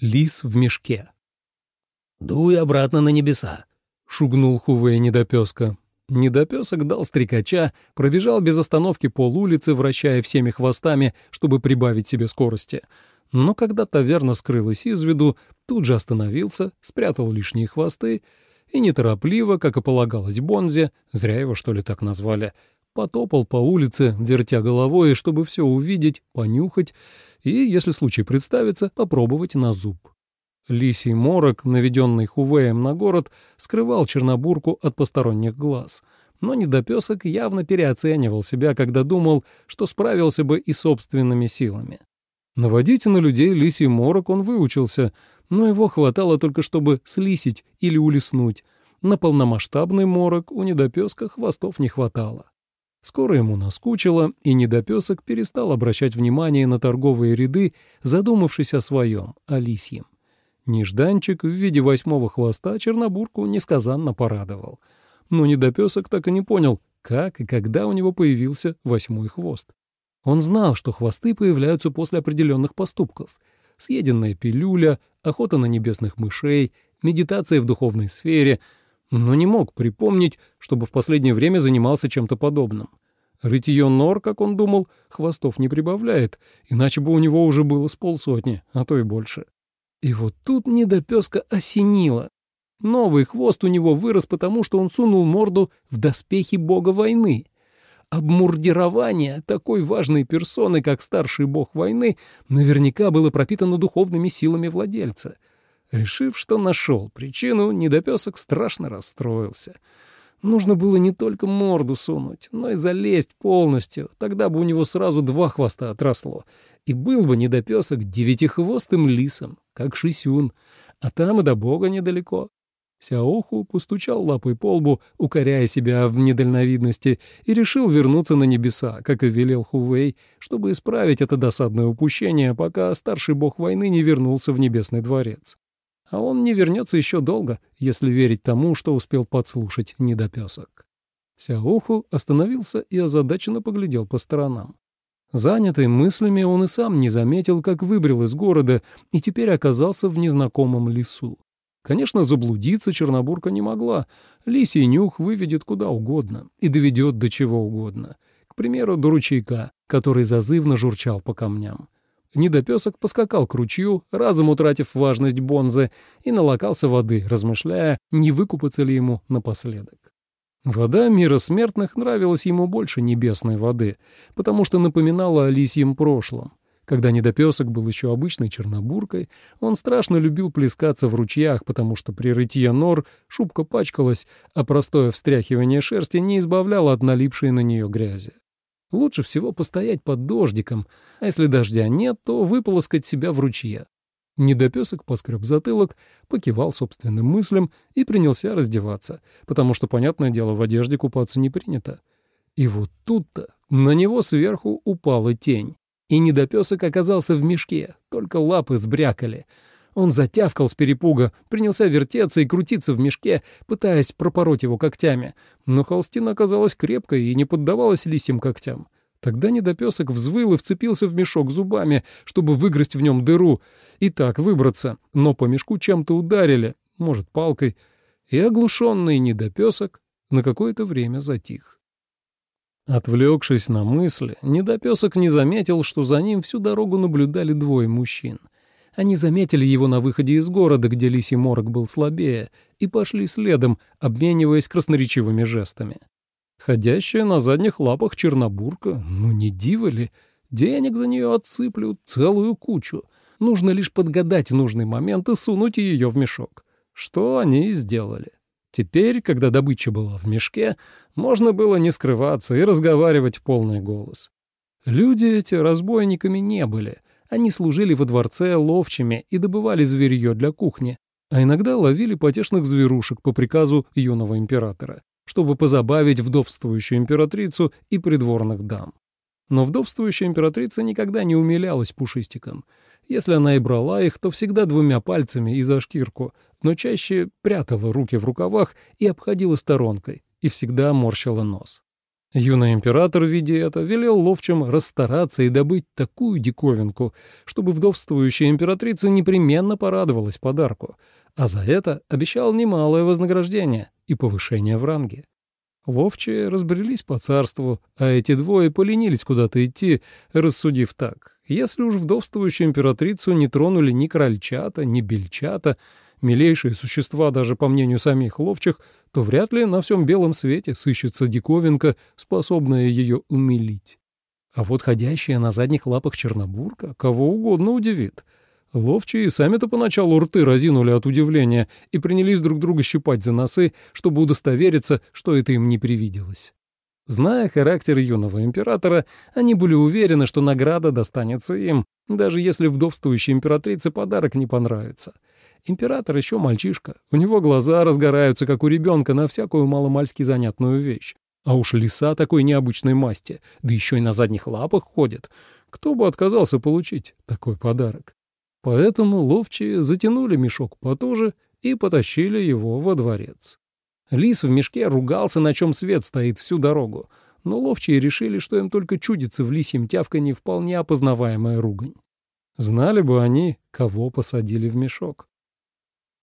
Лис в мешке. «Дуй обратно на небеса», — шугнул Хувей недопеска. Недопесок дал стрекача, пробежал без остановки пол улицы, вращая всеми хвостами, чтобы прибавить себе скорости. Но когда таверна скрылась из виду, тут же остановился, спрятал лишние хвосты и неторопливо, как и полагалось Бонзе, зря его что ли так назвали, потопал по улице, вертя головой, чтобы все увидеть, понюхать и, если случай представится, попробовать на зуб. Лисий морок, наведенный Хувеем на город, скрывал Чернобурку от посторонних глаз. Но недопесок явно переоценивал себя, когда думал, что справился бы и собственными силами. Наводить на людей лисий морок он выучился, но его хватало только, чтобы слисить или улеснуть. На полномасштабный морок у недопеска хвостов не хватало. Скоро ему наскучило, и недопесок перестал обращать внимание на торговые ряды, задумавшись о своем, о лисьем. Нежданчик в виде восьмого хвоста Чернобурку несказанно порадовал. Но недопесок так и не понял, как и когда у него появился восьмой хвост. Он знал, что хвосты появляются после определенных поступков. Съеденная пилюля, охота на небесных мышей, медитация в духовной сфере — но не мог припомнить, чтобы в последнее время занимался чем-то подобным. Рытье нор, как он думал, хвостов не прибавляет, иначе бы у него уже было с полсотни, а то и больше. И вот тут недопеска осенило. Новый хвост у него вырос потому, что он сунул морду в доспехи бога войны. Обмурдирование такой важной персоны, как старший бог войны, наверняка было пропитано духовными силами владельца — Решив, что нашел причину, недопесок страшно расстроился. Нужно было не только морду сунуть, но и залезть полностью, тогда бы у него сразу два хвоста отросло, и был бы недопесок девятихвостым лисом, как Шисюн, а там и до бога недалеко. Сяоху постучал лапой по лбу, укоряя себя в недальновидности, и решил вернуться на небеса, как и велел Хувей, чтобы исправить это досадное упущение, пока старший бог войны не вернулся в небесный дворец. А он не вернется еще долго, если верить тому, что успел подслушать недопесок. Сяоху остановился и озадаченно поглядел по сторонам. Занятый мыслями, он и сам не заметил, как выбрел из города и теперь оказался в незнакомом лесу. Конечно, заблудиться Чернобурка не могла. Лисий нюх выведет куда угодно и доведет до чего угодно. К примеру, до ручейка, который зазывно журчал по камням. Недопесок поскакал к ручью, разом утратив важность Бонзы, и налокался воды, размышляя, не выкупаться ли ему напоследок. Вода мира смертных нравилась ему больше небесной воды, потому что напоминала о лисьем прошлом. Когда недопесок был еще обычной чернобуркой, он страшно любил плескаться в ручьях, потому что при рытье нор шубка пачкалась, а простое встряхивание шерсти не избавляло от налипшей на нее грязи. Лучше всего постоять под дождиком, а если дождя нет, то выполоскать себя в ручье. Недопесок поскреб затылок, покивал собственным мыслям и принялся раздеваться, потому что, понятное дело, в одежде купаться не принято. И вот тут-то на него сверху упала тень, и недопесок оказался в мешке, только лапы сбрякали — он затявкал с перепуга, принялся вертеться и крутиться в мешке, пытаясь пропороть его когтями. Но холстина оказалась крепкой и не поддавалась лисим когтям. Тогда недопесок взвыл и вцепился в мешок зубами, чтобы выгрызть в нем дыру и так выбраться, но по мешку чем-то ударили, может, палкой, и оглушенный недопесок на какое-то время затих. Отвлекшись на мысли, недопесок не заметил, что за ним всю дорогу наблюдали двое мужчин — они заметили его на выходе из города, где лисий морок был слабее, и пошли следом, обмениваясь красноречивыми жестами. Ходящая на задних лапах чернобурка, ну не диво ли? Денег за нее отсыплют целую кучу. Нужно лишь подгадать нужный момент и сунуть ее в мешок. Что они и сделали. Теперь, когда добыча была в мешке, можно было не скрываться и разговаривать полный голос. Люди эти разбойниками не были — они служили во дворце ловчими и добывали зверье для кухни, а иногда ловили потешных зверушек по приказу юного императора, чтобы позабавить вдовствующую императрицу и придворных дам. Но вдовствующая императрица никогда не умилялась пушистикам. Если она и брала их, то всегда двумя пальцами и за шкирку, но чаще прятала руки в рукавах и обходила сторонкой, и всегда морщила нос. Юный император, видя это, велел ловчим расстараться и добыть такую диковинку, чтобы вдовствующая императрица непременно порадовалась подарку, а за это обещал немалое вознаграждение и повышение в ранге. Ловчие разбрелись по царству, а эти двое поленились куда-то идти, рассудив так. Если уж вдовствующую императрицу не тронули ни крольчата, ни бельчата, милейшие существа даже по мнению самих ловчих, то вряд ли на всем белом свете сыщется диковинка, способная ее умилить. А вот ходящая на задних лапах чернобурка кого угодно удивит — Ловчие сами-то поначалу рты разинули от удивления и принялись друг друга щипать за носы, чтобы удостовериться, что это им не привиделось. Зная характер юного императора, они были уверены, что награда достанется им, даже если вдовствующей императрице подарок не понравится. Император еще мальчишка, у него глаза разгораются, как у ребенка, на всякую маломальски занятную вещь. А уж лиса такой необычной масти, да еще и на задних лапах ходит. Кто бы отказался получить такой подарок? Поэтому ловчие затянули мешок потуже и потащили его во дворец. Лис в мешке ругался, на чем свет стоит всю дорогу, но ловчие решили, что им только чудится в лисьем тявканье вполне опознаваемая ругань. Знали бы они, кого посадили в мешок.